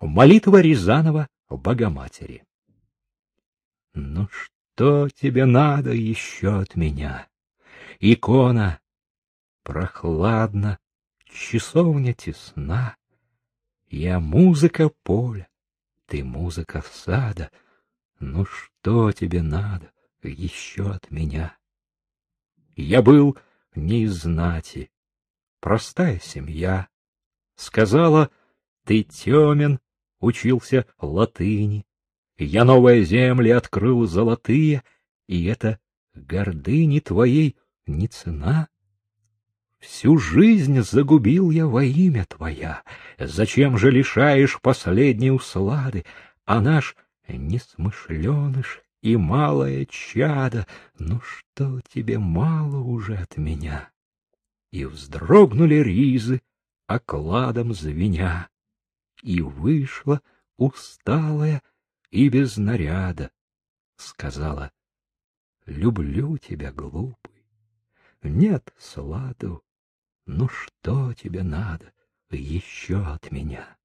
Молитва Рязанова Богоматери. Ну что тебе надо еще от меня? Икона прохладна, часовня тесна. Я музыка поля, ты музыка сада. Ну что тебе надо еще от меня? Я был не из знати, простая семья. Сказала, ты темен, учился латыни. Я новые земли открыл золотые, и это гордыни твоей не цена. Всю жизнь загубил я во имя Твоя. Зачем же лишаешь последней услады, а наш несмышленыш и малое чадо, ну что тебе мало уже от меня? И вздрогнули ризы, окладом звеня, и вышла усталая и без наряда, сказала: "Люблю тебя, глупый. Нет сладу, ну что тебе надо еще от меня?